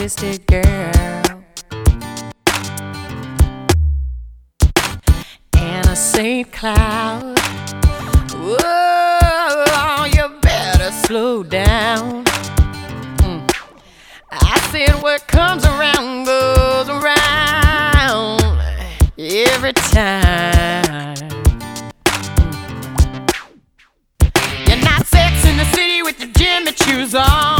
twisted girl. Anna St. Cloud. Whoa, you better slow down. Mm. I said, what comes around goes around every time. Mm. You're not sex in the city with your Jimmy Choos on.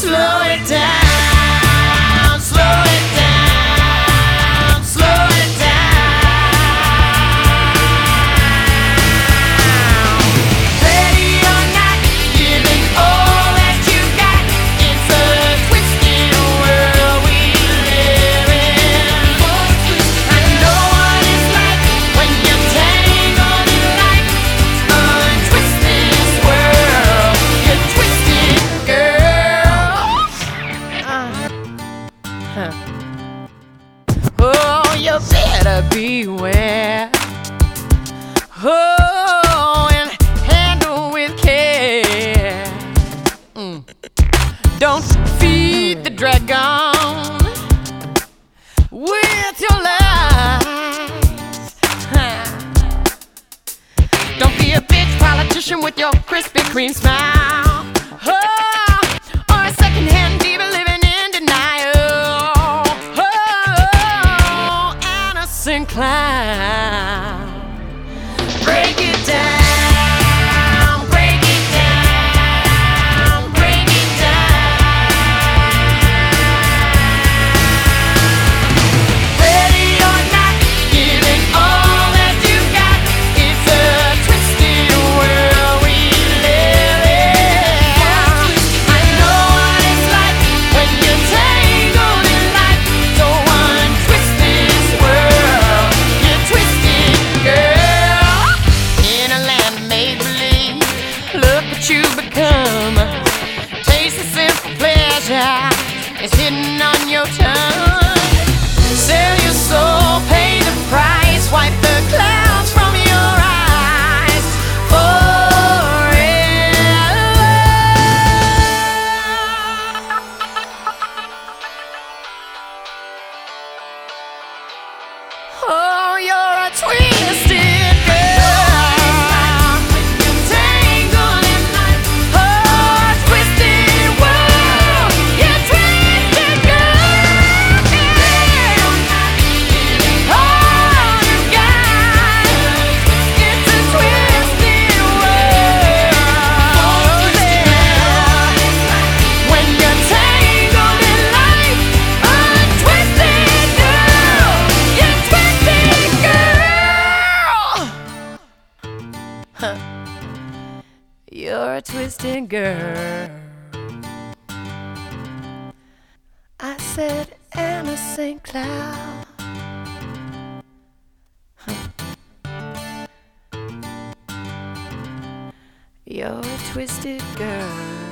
Slow it down, Don't feed the dragon with your lies. Don't be a bitch politician with your Krispy Kreme smile. Oh, or a secondhand diva living in denial. Oh, Anna Sinclair. Break it what you've become. Taste the simple pleasure, it's hidden on your tongue. You're a twisted girl. I said Anna St. Cloud. You're a twisted girl.